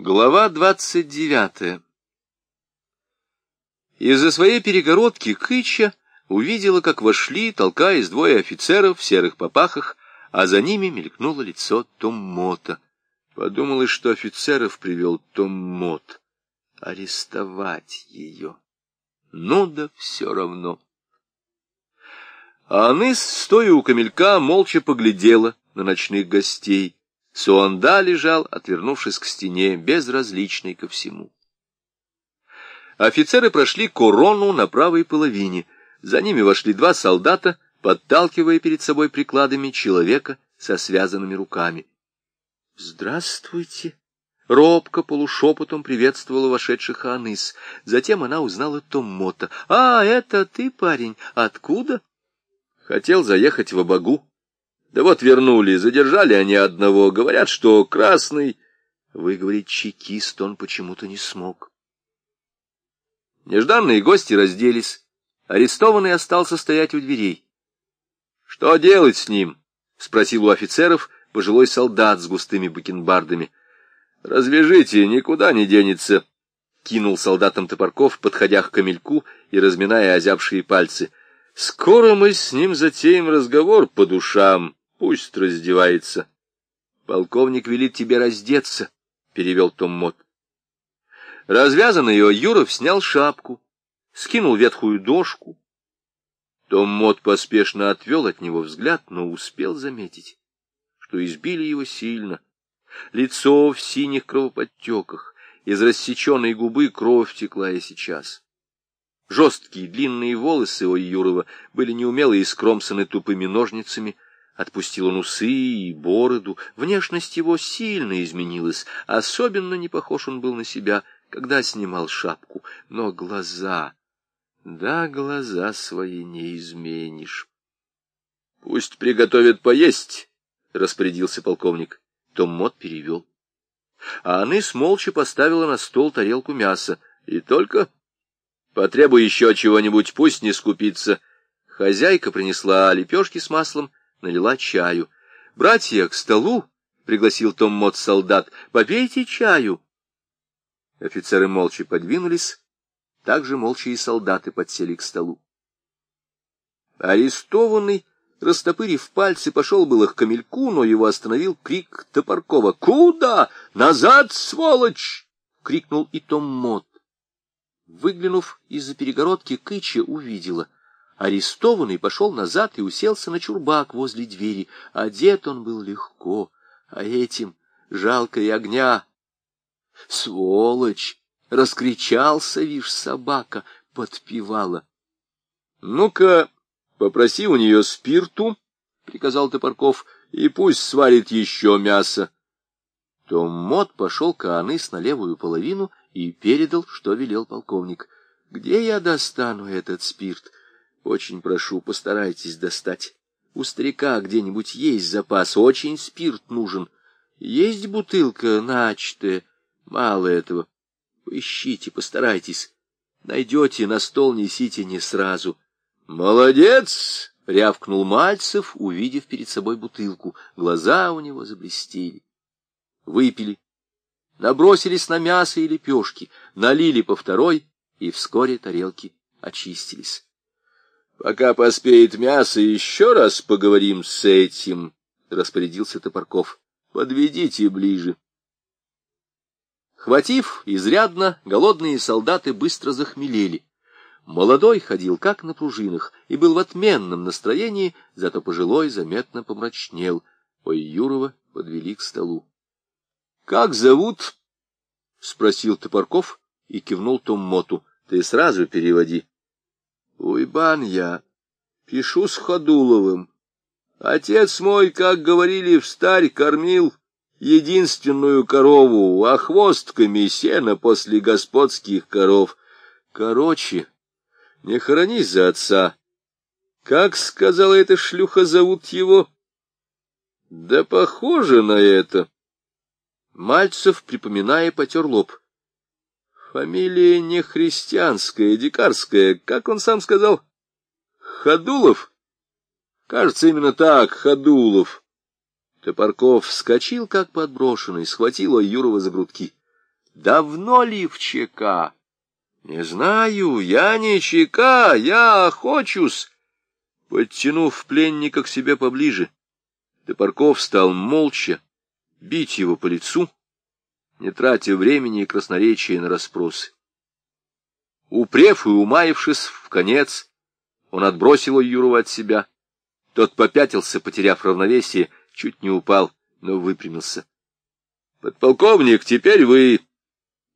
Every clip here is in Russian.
Глава двадцать девятая Из-за своей перегородки Кыча увидела, как вошли, толкаясь двое офицеров в серых попахах, а за ними мелькнуло лицо Томмота. Подумалось, что офицеров привел Томмот. Арестовать ее. Ну да все равно. А Аныс, стоя у камелька, молча поглядела на ночных гостей. Суанда лежал, отвернувшись к стене, безразличный ко всему. Офицеры прошли корону на правой половине. За ними вошли два солдата, подталкивая перед собой прикладами человека со связанными руками. «Здравствуйте!» Робко полушепотом приветствовала вошедших Аныс. Затем она узнала Томмота. «А, это ты, парень? Откуда?» «Хотел заехать в Абагу», да вот вернули, задержали они одного. Говорят, что красный... Выговорить чекист он почему-то не смог. Нежданные гости разделись. Арестованный остался стоять у дверей. — Что делать с ним? — спросил у офицеров пожилой солдат с густыми бакенбардами. — Развяжите, никуда не денется, — кинул солдатам Топорков, подходя к камельку и разминая озябшие пальцы. — Скоро мы с ним затеем разговор по душам. Пусть раздевается. Полковник велит тебе раздеться, — перевел Том Мот. Развязанный ее Юров снял шапку, скинул ветхую дошку. Том Мот поспешно отвел от него взгляд, но успел заметить, что избили его сильно. Лицо в синих кровоподтеках, из рассеченной губы кровь текла и сейчас. Жесткие длинные волосы у Юрова были неумело искромсаны тупыми ножницами — Отпустил он усы и бороду. Внешность его сильно изменилась. Особенно не похож он был на себя, когда снимал шапку. Но глаза... Да, глаза свои не изменишь. — Пусть приготовят поесть, — распорядился полковник. Том Мот перевел. А Аныс молча поставила на стол тарелку мяса. И только... Потребуй еще чего-нибудь, пусть не скупится. Хозяйка принесла лепешки с маслом, налила чаю. «Братья, к столу!» — пригласил Том Мот солдат. «Попейте чаю!» Офицеры молча подвинулись, также молча и солдаты подсели к столу. Арестованный, растопырив пальцы, пошел было к камельку, но его остановил крик Топоркова. «Куда? Назад, сволочь!» — крикнул и Том Мот. Выглянув из-за перегородки, Кыча увидела — Арестованный пошел назад и уселся на чурбак возле двери. Одет он был легко, а этим жалко и огня. Сволочь! Раскричался, вишь, собака, подпевала. — Ну-ка, попроси у нее спирту, — приказал Топорков, — и пусть сварит еще мясо. Том Мот пошел к Аныс на левую половину и передал, что велел полковник. — Где я достану этот спирт? — очень прошу, постарайтесь достать. У старика где-нибудь есть запас, очень спирт нужен. Есть бутылка начатая, мало этого. Поищите, постарайтесь. Найдете, на стол несите не сразу. Молодец! — рявкнул Мальцев, увидев перед собой бутылку. Глаза у него заблестели. Выпили. Набросились на мясо и лепешки, налили по второй, и вскоре тарелки очистились. Пока поспеет мясо, еще раз поговорим с этим, — распорядился Топорков. — Подведите ближе. Хватив изрядно, голодные солдаты быстро захмелели. Молодой ходил как на пружинах и был в отменном настроении, зато пожилой заметно помрачнел. Ой, Юрова подвели к столу. — Как зовут? — спросил Топорков и кивнул Том Моту. — Ты сразу переводи. Уйбан я, пишу с Ходуловым. Отец мой, как говорили в старь, кормил единственную корову, а хвостками сена после господских коров. Короче, не хоронись за отца. Как сказала эта шлюха, зовут его? Да похоже на это. Мальцев, припоминая, потер лоб. Фамилия не христианская, дикарская, как он сам сказал? Ходулов? Кажется, именно так, Ходулов. Топорков вскочил, как подброшенный, схватил Юрова за грудки. Давно ли в ЧК? Не знаю, я не ЧК, я охочусь. Подтянув пленника к себе поближе, Топорков стал молча бить его по лицу, не тратя времени и красноречия на расспросы. Упрев и умаившись в конец, он отбросил Юрова от себя. Тот попятился, потеряв равновесие, чуть не упал, но выпрямился. — Подполковник, теперь вы...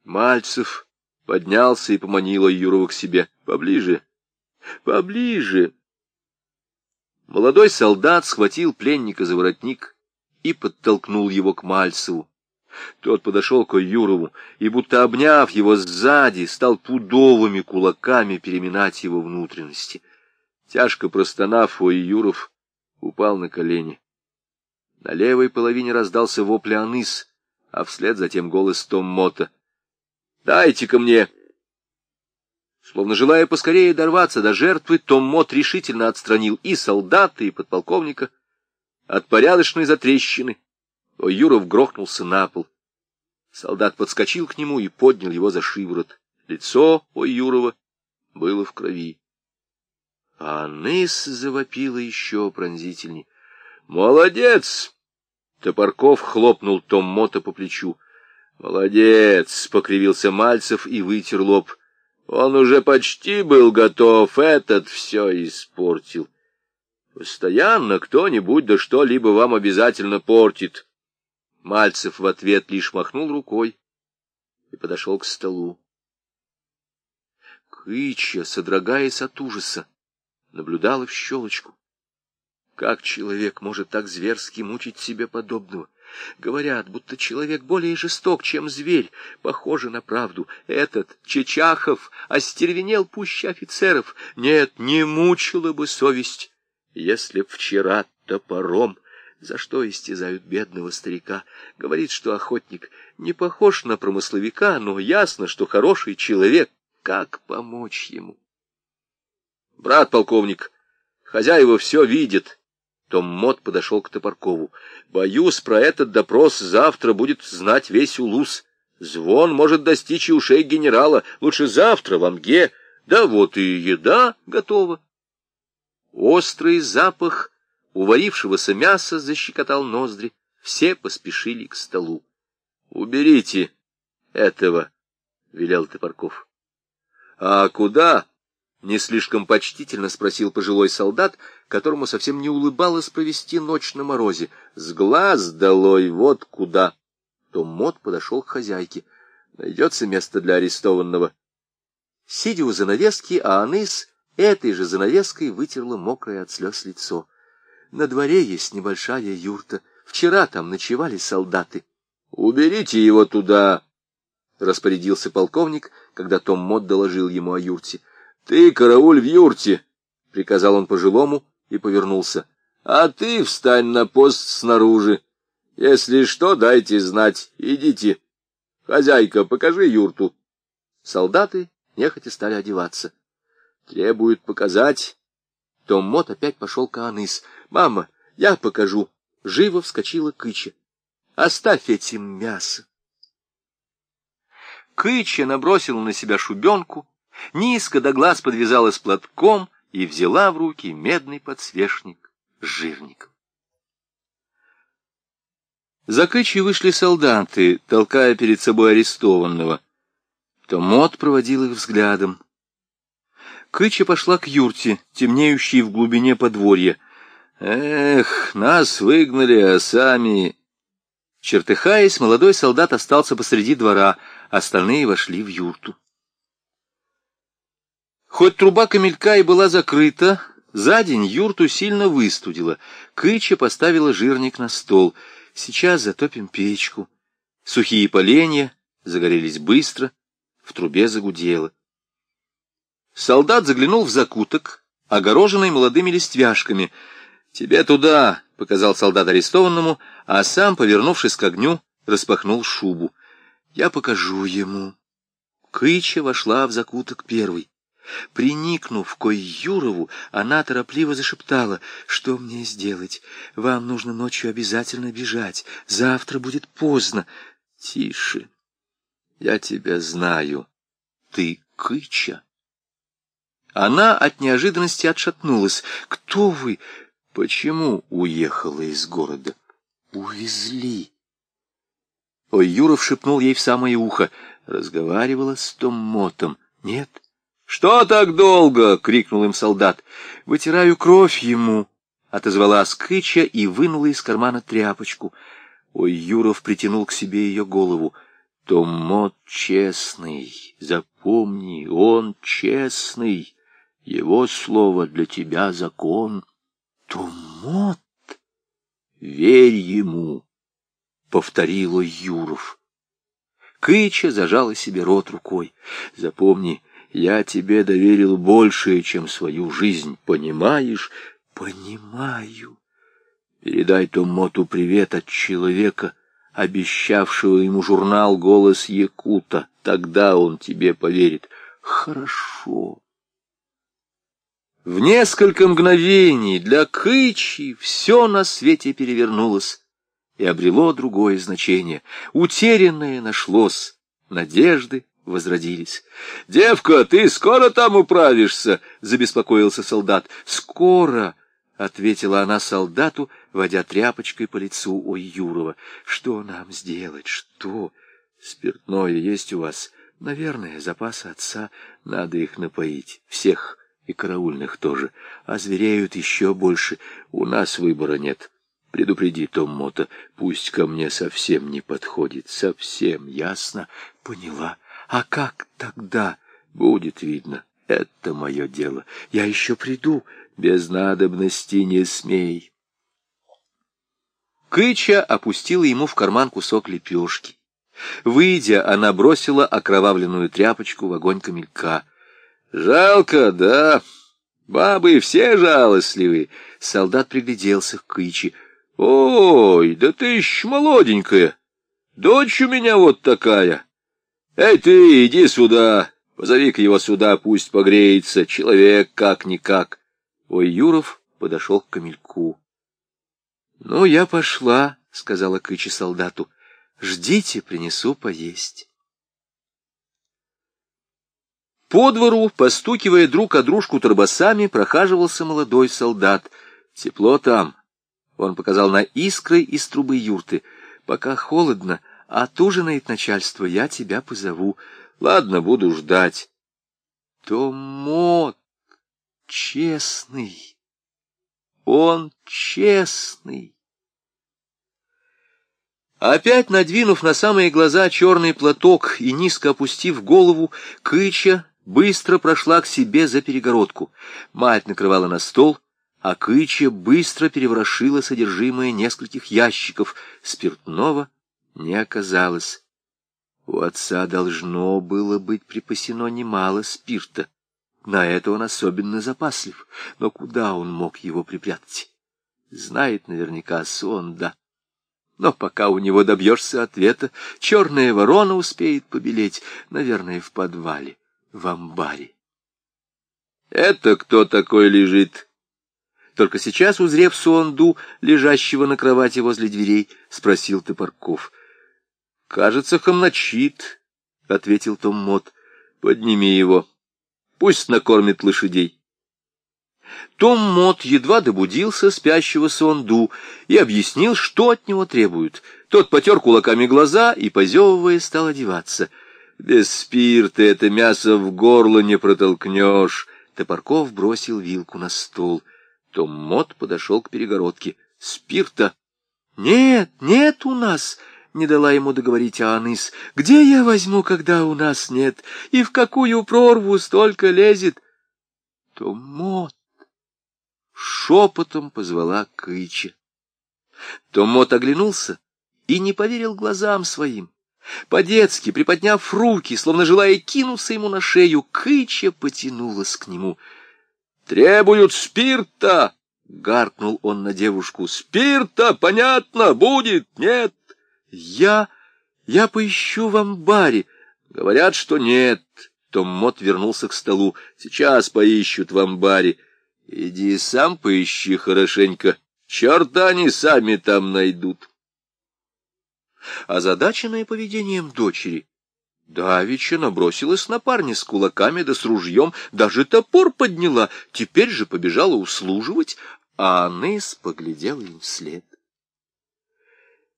Мальцев поднялся и поманил Юрова к себе. — Поближе, поближе. Молодой солдат схватил пленника за воротник и подтолкнул его к Мальцеву. Тот подошел к Юрову и, будто обняв его сзади, стал пудовыми кулаками переминать его внутренности. Тяжко простонав, Юров упал на колени. На левой половине раздался вопль Аныс, а вслед затем голос Том Мота. «Дайте-ка мне!» Словно желая поскорее дорваться до жертвы, Том Мот решительно отстранил и солдата, и подполковника от порядочной затрещины. Юров грохнулся на пол. Солдат подскочил к нему и поднял его за шиворот. Лицо у Юрова было в крови. А Ныс завопила еще пронзительней. «Молодец!» Топорков хлопнул Том Мота по плечу. «Молодец!» — покривился Мальцев и вытер лоб. «Он уже почти был готов, этот все испортил. Постоянно кто-нибудь да что-либо вам обязательно портит». Мальцев в ответ лишь махнул рукой и подошел к столу. Кыча, содрогаясь от ужаса, наблюдала в щелочку. Как человек может так зверски мучить себе подобного? Говорят, будто человек более жесток, чем зверь. Похоже на правду. Этот, Чечахов, остервенел пуще офицеров. Нет, не мучила бы совесть, если б вчера топором за что истязают бедного старика. Говорит, что охотник не похож на промысловика, но ясно, что хороший человек. Как помочь ему? Брат полковник, хозяева все видят. Том Мот подошел к Топоркову. Боюсь, про этот допрос завтра будет знать весь Улус. Звон может достичь и ушей генерала. Лучше завтра в Амге. Да вот и еда готова. Острый запах уварившегося мяса защекотал ноздри. Все поспешили к столу. — Уберите этого, — велел Топорков. — А куда? — не слишком почтительно спросил пожилой солдат, которому совсем не улыбалось провести ночь на морозе. — С глаз долой, вот куда! Том Мот подошел к хозяйке. — Найдется место для арестованного. Сидя у занавески, а Аныс этой же занавеской вытерла мокрое от слез лицо. На дворе есть небольшая юрта. Вчера там ночевали солдаты. — Уберите его туда, — распорядился полковник, когда Том Мот доложил ему о юрте. — Ты карауль в юрте, — приказал он пожилому и повернулся. — А ты встань на пост снаружи. Если что, дайте знать. Идите. Хозяйка, покажи юрту. Солдаты нехотя стали одеваться. Требуют показать. Том Мот опять пошел к Аныс. «Мама, я покажу!» Живо вскочила Кыча. «Оставь этим мясо!» Кыча набросила на себя шубенку, низко до глаз подвязалась платком и взяла в руки медный подсвечник с жирником. За Кычей вышли солдаты, толкая перед собой арестованного. Томот проводил их взглядом. Кыча пошла к юрте, темнеющей в глубине подворья. Эх, нас выгнали, а сами... Чертыхаясь, молодой солдат остался посреди двора, остальные вошли в юрту. Хоть труба камелька и была закрыта, за день юрту сильно выстудила. Кыча поставила жирник на стол. Сейчас затопим печку. Сухие поленья загорелись быстро, в трубе загудело. Солдат заглянул в закуток, огороженный молодыми листвяшками — «Тебе туда!» — показал солдат арестованному, а сам, повернувшись к огню, распахнул шубу. «Я покажу ему». Кыча вошла в закуток первый. Приникнув к Юрову, она торопливо зашептала, «Что мне сделать? Вам нужно ночью обязательно бежать. Завтра будет поздно». «Тише! Я тебя знаю. Ты Кыча. Она от неожиданности отшатнулась. Кто вы? Почему уехала из города? Увезли. Ой, Юров шепнул ей в самое ухо. Разговаривала с Том Мотом. Нет. «Что так долго?» — крикнул им солдат. «Вытираю кровь ему», — отозвала Скыча и вынула из кармана тряпочку. Ой, Юров притянул к себе ее голову. Том Мот честный, запомни, он честный. Его слово для тебя закон. Том Мот, верь ему, — повторил Юров. Кыча зажала себе рот рукой. Запомни, я тебе доверил большее, чем свою жизнь, понимаешь? Понимаю. Передай Томоту привет от человека, обещавшего ему журнал «Голос Якута». Тогда он тебе поверит. Хорошо. В несколько мгновений для Кычи все на свете перевернулось и обрело другое значение. Утерянное нашлось, надежды возродились. — Девка, ты скоро там управишься? — забеспокоился солдат. — Скоро, — ответила она солдату, водя тряпочкой по лицу Ой Юрова. — Что нам сделать? Что? Спиртное есть у вас? Наверное, запасы отца. Надо их напоить. Всех и караульных тоже. А звереют еще больше. У нас выбора нет. Предупреди Том Мота, пусть ко мне совсем не подходит. Совсем, ясно? Поняла. А как тогда? Будет видно. Это мое дело. Я еще приду. Без надобности не смей. Кыча опустила ему в карман кусок лепешки. Выйдя, она бросила окровавленную тряпочку в огонь камелька. «Жалко, да? Бабы все жалостливы!» Солдат пригляделся к Кыче. «Ой, да ты еще молоденькая! Дочь у меня вот такая! Эй ты, иди сюда! Позови-ка его сюда, пусть погреется, человек как-никак!» Ой, Юров подошел к камельку. «Ну, я пошла», — сказала Кычи солдату. «Ждите, принесу поесть». По двору, постукивая друг о дружку торбосами, прохаживался молодой солдат. «Тепло там», он показал на искры из трубы юрты. «Пока холодно, а отужинает начальство, я тебя позову. Ладно, буду ждать». Томот честный. Он честный. Опять надвинув на самые глаза черный платок и низко опустив голову, Кыча быстро прошла к себе за перегородку. Мать накрывала на стол — а Кыча быстро переворошила содержимое нескольких ящиков. Спиртного не оказалось. У отца должно было быть припасено немало спирта. На это он особенно запаслив. Но куда он мог его припрятать? Знает наверняка сон, да. Но пока у него добьешься ответа, черная ворона успеет побелеть, наверное, в подвале, в амбаре. «Это кто такой лежит?» Только сейчас, узрев Суанду, лежащего на кровати возле дверей, спросил Топорков. — Кажется, хомначит, — ответил Том Мот. — Подними его. Пусть накормит лошадей. Том Мот едва добудился спящего Суанду и объяснил, что от него требуют. Тот потер кулаками глаза и, позевывая, стал одеваться. «Без спирта это мясо в горло не протолкнешь!» Топорков бросил вилку на стол то Мот подошел к перегородке. «Спирта?» «Нет, нет у нас!» — не дала ему договорить Аныс. «Где я возьму, когда у нас нет? И в какую прорву столько лезет?» «То Мот!» — шепотом позвала Кыча. То Мот оглянулся и не поверил глазам своим. По-детски, приподняв руки, словно желая кинуться ему на шею, Кыча потянулась к нему — «Требуют спирта!» — гаркнул он на девушку. «Спирта, понятно, будет, нет?» «Я... я поищу в амбаре». «Говорят, что нет». Том Мот вернулся к столу. «Сейчас поищут в амбаре». «Иди сам поищи хорошенько. Черта они сами там найдут». Озадаченная поведением дочери, Давича набросилась на парня с кулаками да с ружьем, даже топор подняла, теперь же побежала услуживать, а Аныс поглядела им вслед.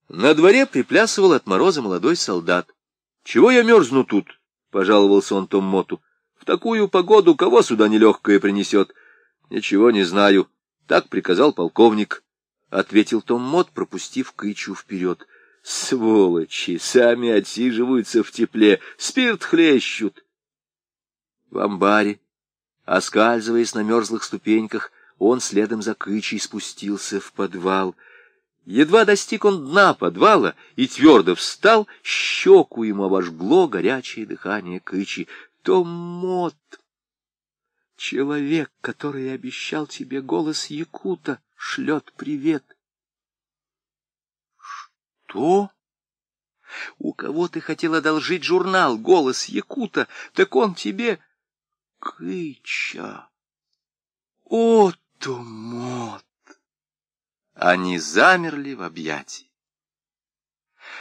На дворе приплясывал от мороза молодой солдат. — Чего я мерзну тут? — пожаловался он Том Моту. — В такую погоду кого сюда нелегкое принесет? — Ничего не знаю. Так приказал полковник, — ответил Том Мот, пропустив Кычу вперед. — Сволочи! Сами отсиживаются в тепле, спирт хлещут. В амбаре, оскальзываясь на мерзлых ступеньках, он следом за Кычей спустился в подвал. Едва достиг он дна подвала и твердо встал, щеку ему обожгло горячее дыхание Кычи. Том Мот! Человек, который обещал тебе голос Якута, шлет привет. Что? У кого ты хотел одолжить журнал «Голос Якута», так он тебе... Кыча! О, Томот! Они замерли в объятии.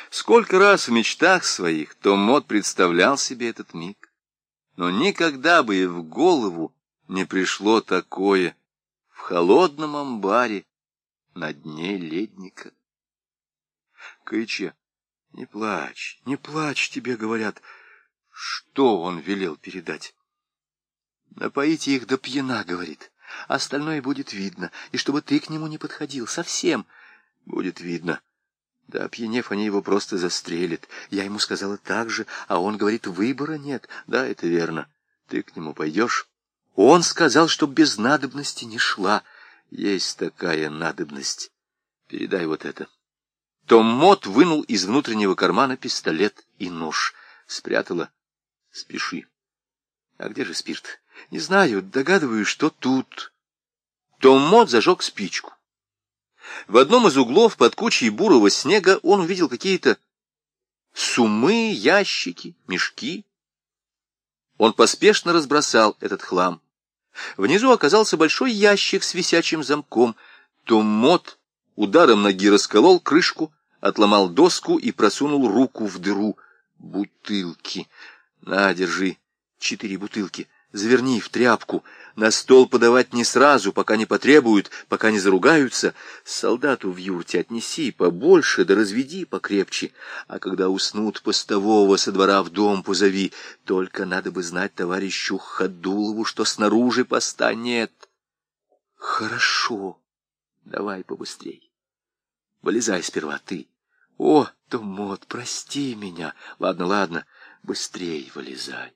Сколько раз в мечтах своих Томот представлял себе этот миг, но никогда бы и в голову не пришло такое в холодном амбаре на дне ледника. Кыча, не плачь, не плачь, тебе говорят. Что он велел передать? Напоите их до пьяна, говорит. Остальное будет видно, и чтобы ты к нему не подходил, совсем будет видно. Да, пьянев, они его просто застрелят. Я ему сказала так же, а он говорит, выбора нет. Да, это верно. Ты к нему пойдешь? Он сказал, чтоб без надобности не шла. Есть такая надобность. Передай вот это. Том Мот вынул из внутреннего кармана пистолет и нож. Спрятала. Спеши. А где же спирт? Не знаю, догадываюсь, что тут. Том Мот зажег спичку. В одном из углов под кучей бурого снега он увидел какие-то сумы, ящики, мешки. Он поспешно разбросал этот хлам. Внизу оказался большой ящик с висячим замком. Том Мот ударом ноги расколол крышку, отломал доску и просунул руку в дыру. Бутылки. На, держи. Четыре бутылки. Заверни в тряпку. На стол подавать не сразу, пока не потребуют, пока не заругаются. Солдату в юрте отнеси побольше, да разведи покрепче. А когда уснут постового со двора в дом позови. Только надо бы знать товарищу Ходулову, что снаружи поста нет. Хорошо. Давай побыстрей. Вылезай сперва ты. О, Томот, прости меня. Ладно, ладно, быстрей вылезай.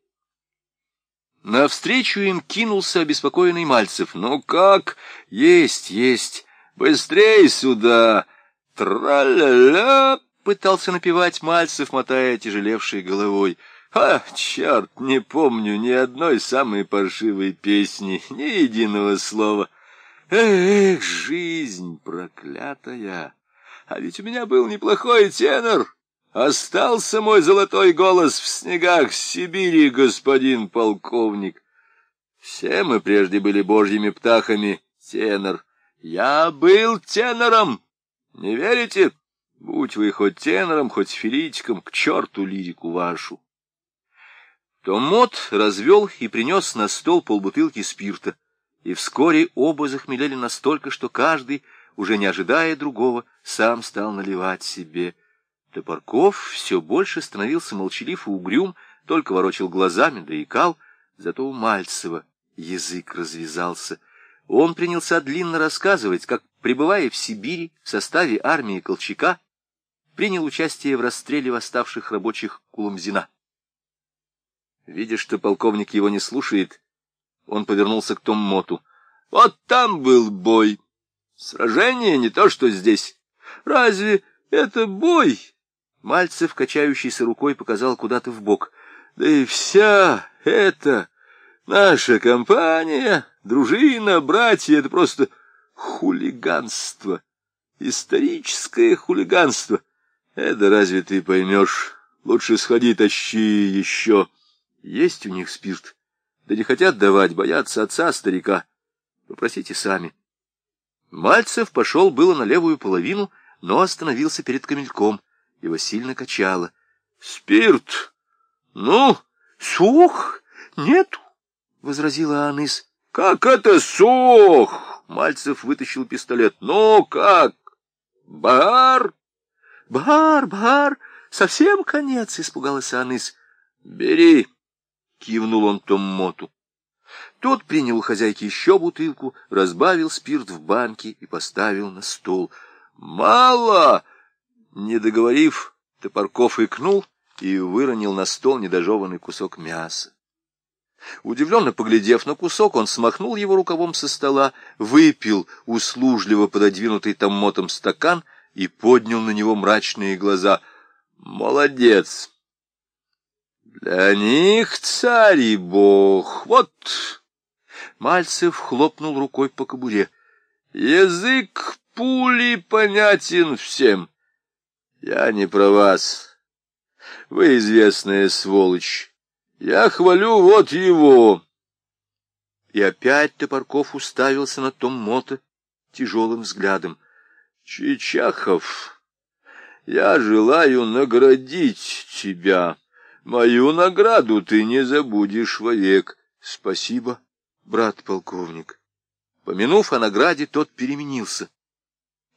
Навстречу им кинулся обеспокоенный Мальцев. «Ну как? Есть, есть! Быстрей сюда! Тра-ля-ля!» Пытался напевать Мальцев, мотая тяжелевшей головой. «А, черт, не помню ни одной самой паршивой песни, ни единого слова. Эх, жизнь проклятая! А ведь у меня был неплохой тенор!» Остался мой золотой голос в снегах Сибири, господин полковник. Все мы прежде были божьими птахами, тенор. Я был тенором. Не верите? Будь вы хоть тенором, хоть филитиком, к черту лирику вашу. Томот развел и принес на стол полбутылки спирта, и вскоре оба захмелели настолько, что каждый, уже не ожидая другого, сам стал наливать себе Топорков все больше становился молчалив и угрюм, только ворочил глазами, да икал, зато у Мальцева язык развязался. Он принялся длинно рассказывать, как, пребывая в Сибири в составе армии Колчака, принял участие в расстреле восставших рабочих Кулумзина. Видя, что полковник его не слушает, он повернулся к Том Моту. «Вот там был бой. Сражение не то, что здесь. Разве это бой?» Мальцев, качающийся рукой, показал куда-то в бок. Да и вся эта наша компания, дружина, братья, это просто хулиганство, историческое хулиганство. Это разве ты поймешь? Лучше сходи, тащи еще. Есть у них спирт. Да не хотят давать, боятся отца старика. Попросите сами. Мальцев пошел было на левую половину, но остановился перед камельком. Его сильно качало. «Спирт! Ну, сух нету, — возразила Аныс. Как это сух? Мальцев вытащил пистолет. Ну, как? Бар? Бар, бар, совсем конец, — испугалась Аныс. Бери, — кивнул он Том Моту. Тот принял у хозяйки еще бутылку, разбавил спирт в банке и поставил на стол. «Мало!» Не договорив, Топорков икнул и выронил на стол недожеванный кусок мяса. Удивленно поглядев на кусок, он смахнул его рукавом со стола, выпил услужливо пододвинутый там мотом стакан и поднял на него мрачные глаза. «Молодец!» «Для них царь и бог! Вот Мальцев хлопнул рукой по кобуре. «Язык пули понятен всем. Я не про вас. Вы известная сволочь. Я хвалю вот его». И опять Топорков уставился на том мото тяжелым взглядом. «Чичахов, я желаю наградить тебя. Мою награду ты не забудешь вовек. Спасибо» брат полковник. Помянув о награде, тот переменился.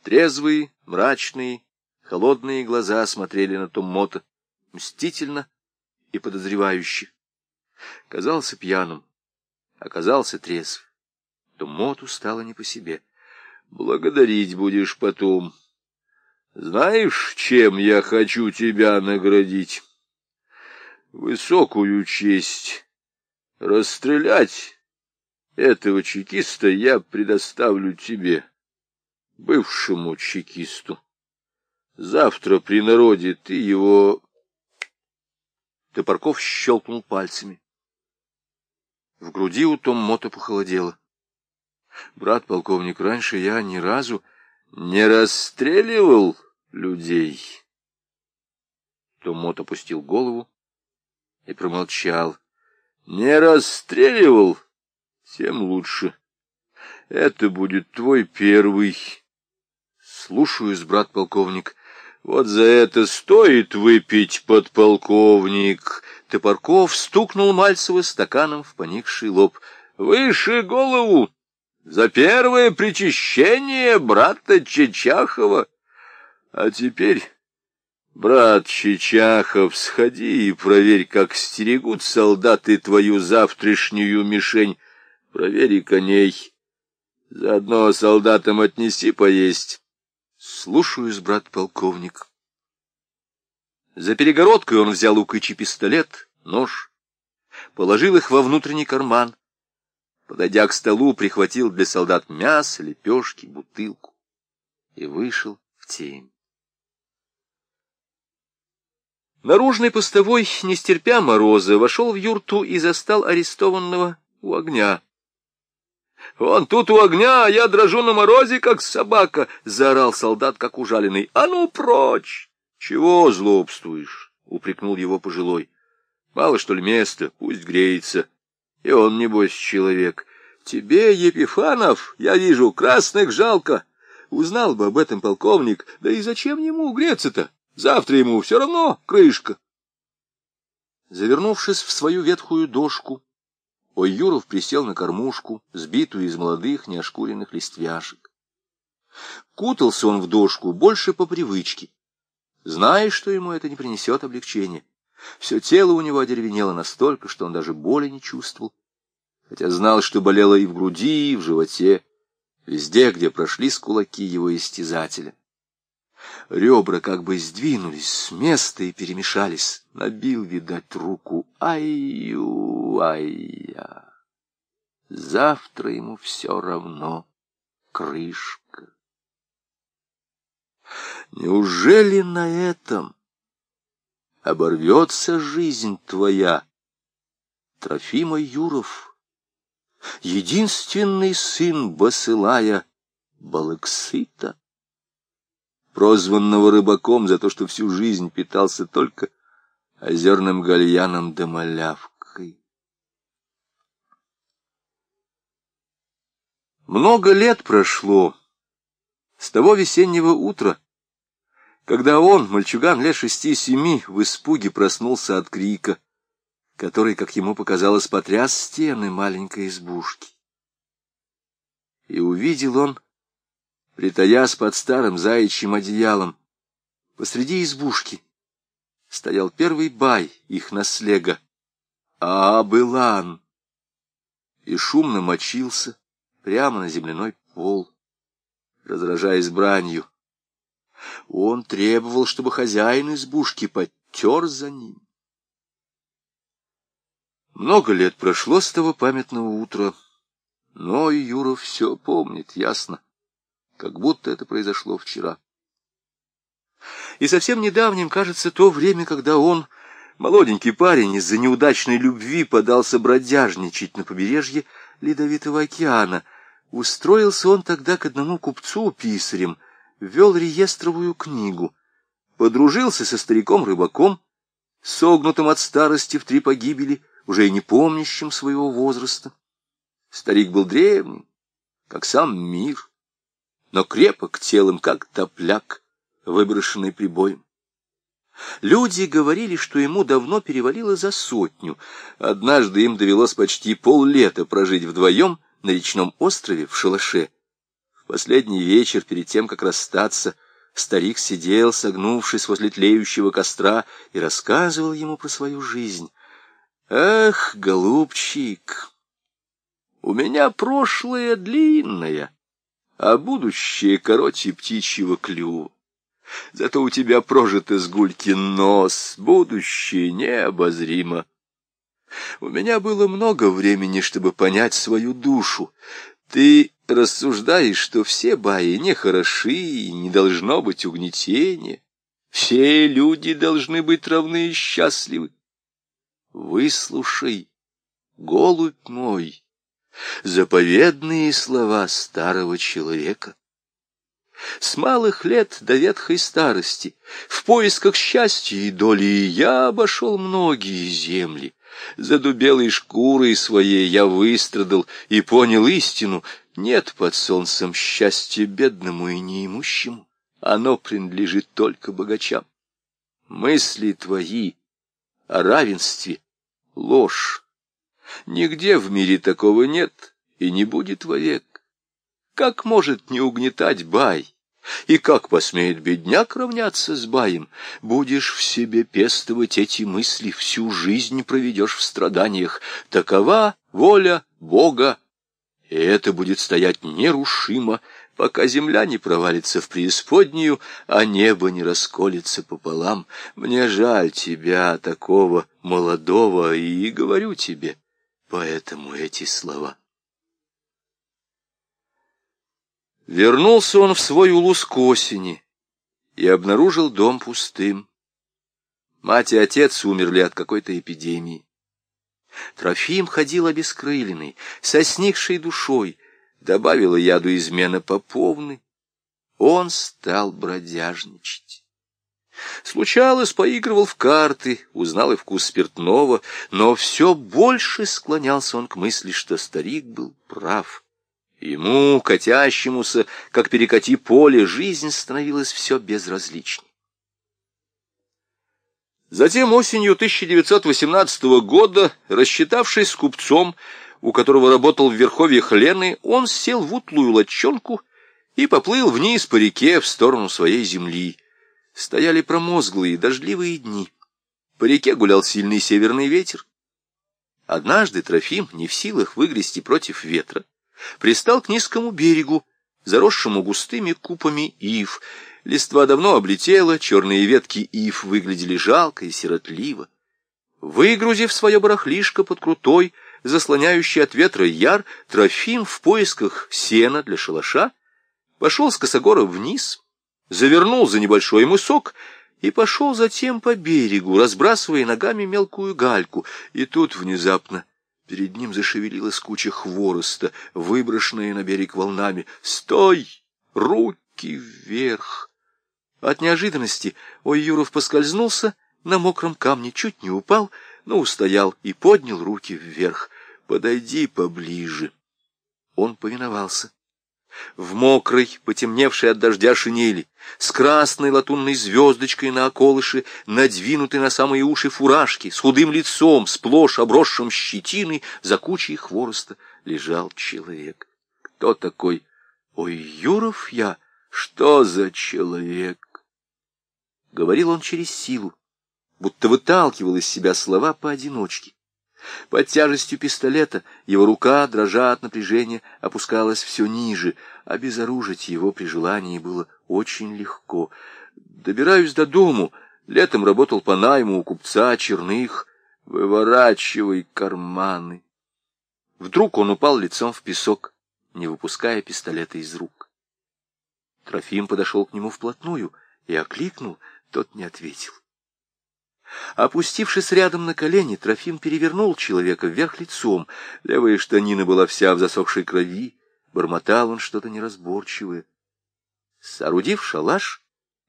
Трезвые, мрачные, холодные глаза смотрели на Том Мота мстительно и подозревающе. Казался пьяным, оказался трезв. Моту стало не по себе. Благодарить будешь потом. Знаешь, чем я хочу тебя наградить? Высокую честь. Расстрелять этого чекиста я предоставлю тебе, бывшему чекисту. Завтра при народе ты его... Топорков щелкнул пальцами. В груди у Том Мота похолодело. Брат полковник, раньше я ни разу не расстреливал людей. Том Мот опустил голову и промолчал. Не расстреливал? тем лучше. Это будет твой первый. Слушаюсь, брат полковник. Вот за это стоит выпить, подполковник. Топорков стукнул Мальцева стаканом в поникший лоб. Выше голову! За первое причащение брата Чечахова. А теперь, брат Чечахов, сходи и проверь, как стерегут солдаты твою завтрашнюю мишень. Провери коней. Заодно солдатам отнеси поесть. Слушаюсь, брат полковник. За перегородкой он взял у Кычи пистолет, нож, положил их во внутренний карман. Подойдя к столу, прихватил для солдат мясо, лепешки, бутылку и вышел в тень. Наружный постовой, не стерпя мороза, вошел в юрту и застал арестованного у огня. «Он тут у огня, а я дрожу на морозе, как собака!» — заорал солдат, как ужаленный. «А ну, прочь!» «Чего злобствуешь?» — упрекнул его пожилой. «Мало, что ли, места, пусть греется. И он, небось, человек. Тебе, Епифанов, я вижу, красных жалко. Узнал бы об этом полковник, да и зачем ему греться-то? Завтра ему все равно крышка». Завернувшись в свою ветхую дошку, Ой, Юров присел на кормушку, сбитую из молодых неошкуренных листвяшек. Кутался он в дошку больше по привычке, зная, что ему это не принесет облегчения. Все тело у него одеревенело настолько, что он даже боли не чувствовал, хотя знал, что болело и в груди, и в животе, везде, где прошли с кулаки его истязателя. Ребра как бы сдвинулись с места и перемешались. Набил, видать, руку. Ай-ю-ай-я. Завтра ему все равно крышка. Неужели на этом оборвется жизнь твоя? Трофима Юров, единственный сын Басылая Балыксыта, прозванного рыбаком за то, что всю жизнь питался только озерным гальяном да малявкой. Много лет прошло с того весеннего утра, когда он, мальчуган лет шести-семи, в испуге проснулся от крика, который, как ему показалось, потряс стены маленькой избушки. И увидел он, притаясь под старым заячьим одеялом, посреди избушки, стоял первый бай их наслега, Аабылан, и шумно мочился прямо на земляной пол, разражаясь бранью. Он требовал, чтобы хозяин избушки подтер за ним. Много лет прошло с того памятного утра, но Юра все помнит ясно, как будто это произошло вчера. И совсем недавним кажется то время, когда он, молоденький парень, из-за неудачной любви подался бродяжничать на побережье Ледовитого океана. Устроился он тогда к одному купцу-писарем, вел реестровую книгу, подружился со стариком-рыбаком, согнутым от старости в три погибели, уже и не помнящим своего возраста. Старик был древний, как сам мир, но крепок телом, как топляк, выброшенный прибоем. Люди говорили, что ему давно перевалило за сотню. Однажды им довелось почти поллета прожить вдвоем на речном острове в шалаше. В последний вечер, перед тем, как расстаться, старик сидел, согнувшись возле тлеющего костра, и рассказывал ему про свою жизнь. «Эх, голубчик, у меня прошлое длинное, а будущее короче птичьего клюва. Зато у тебя прожит из нос, будущее необозримо. У меня было много времени, чтобы понять свою душу. Ты рассуждаешь, что все баи нехороши и не должно быть угнетения. Все люди должны быть равны и счастливы. Выслушай, голубь мой, заповедные слова старого человека. С малых лет до ветхой старости, в поисках счастья и доли, я обошел многие земли. За дубелой шкурой своей я выстрадал и понял истину. Нет под солнцем счастья бедному и неимущему. Оно принадлежит только богачам. Мысли твои о равенстве — ложь. Нигде в мире такого нет и не будет вовек. Как может не угнетать бай? И как посмеет бедняк равняться с баем? Будешь в себе пестовать эти мысли, всю жизнь проведешь в страданиях. Такова воля Бога. И это будет стоять нерушимо, пока земля не провалится в преисподнюю, а небо не расколется пополам. Мне жаль тебя, такого молодого, и говорю тебе, поэтому эти слова. Вернулся он в свой улус к осени и обнаружил дом пустым. Мать и отец умерли от какой-то эпидемии. Трофим ходил обескрыленный, со сникшей душой, добавила яду измена поповны. Он стал бродяжничать. Случалось, поигрывал в карты, узнал и вкус спиртного, но все больше склонялся он к мысли, что старик был прав. Ему, катящемуся, как перекати поле, жизнь становилась все безразличней. Затем осенью 1918 года, рассчитавшись с купцом, у которого работал в верховьях Лены, он сел в утлую лодчонку и поплыл вниз по реке в сторону своей земли. Стояли промозглые дождливые дни. По реке гулял сильный северный ветер. Однажды Трофим, не в силах выгрести против ветра, пристал к низкому берегу, заросшему густыми купами ив. Листва давно облетела, черные ветки ив выглядели жалко и сиротливо. Выгрузив свое барахлишко под крутой, заслоняющий от ветра яр, Трофим в поисках сена для шалаша пошел с косогора вниз, завернул за небольшой мысок и пошел затем по берегу, разбрасывая ногами мелкую гальку, и тут внезапно Перед ним зашевелилась куча хвороста, выброшенная на берег волнами. «Стой! Руки вверх!» От неожиданности Ой-Юров поскользнулся на мокром камне, чуть не упал, но устоял и поднял руки вверх. «Подойди поближе!» Он повиновался. В мокрой, потемневшей от дождя шинели, с красной латунной звездочкой на околыше, надвинутой на самые уши фуражки, с худым лицом, сплошь обросшим щетиной, за кучей хвороста лежал человек. Кто такой? Ой, Юров я? Что за человек? Говорил он через силу, будто выталкивал из себя слова поодиночке. Под тяжестью пистолета его рука, дрожа от напряжения, опускалась все ниже. Обезоружить его при желании было очень легко. Добираюсь до дому. Летом работал по найму у купца Черных. Выворачивай карманы. Вдруг он упал лицом в песок, не выпуская пистолета из рук. Трофим подошел к нему вплотную и окликнул, тот не ответил. Опустившись рядом на колени, Трофим перевернул человека вверх лицом. Левая штанина была вся в засохшей крови. Бормотал он что-то неразборчивое. Соорудив шалаш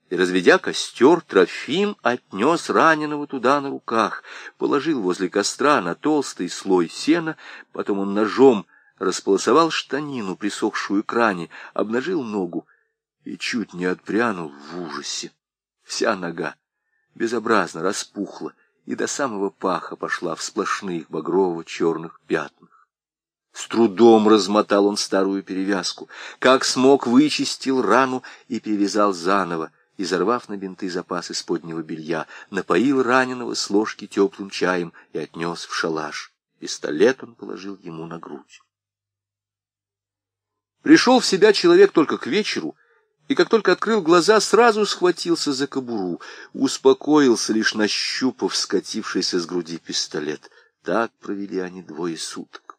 и разведя костер, Трофим отнес раненого туда на руках, положил возле костра на толстый слой сена, потом он ножом располосовал штанину, присохшую к ране, обнажил ногу и чуть не отпрянул в ужасе. Вся нога безобразно распухла и до самого паха пошла в сплошных багрово-черных пятнах. С трудом размотал он старую перевязку, как смог вычистил рану и перевязал заново, изорвав на бинты запасы споднего белья, напоил раненого с ложки теплым чаем и отнес в шалаш. Пистолет он положил ему на грудь. Пришел в себя человек только к вечеру, и как только открыл глаза, сразу схватился за кобуру, успокоился, лишь нащупав скатившийся с груди пистолет. Так провели они двое суток.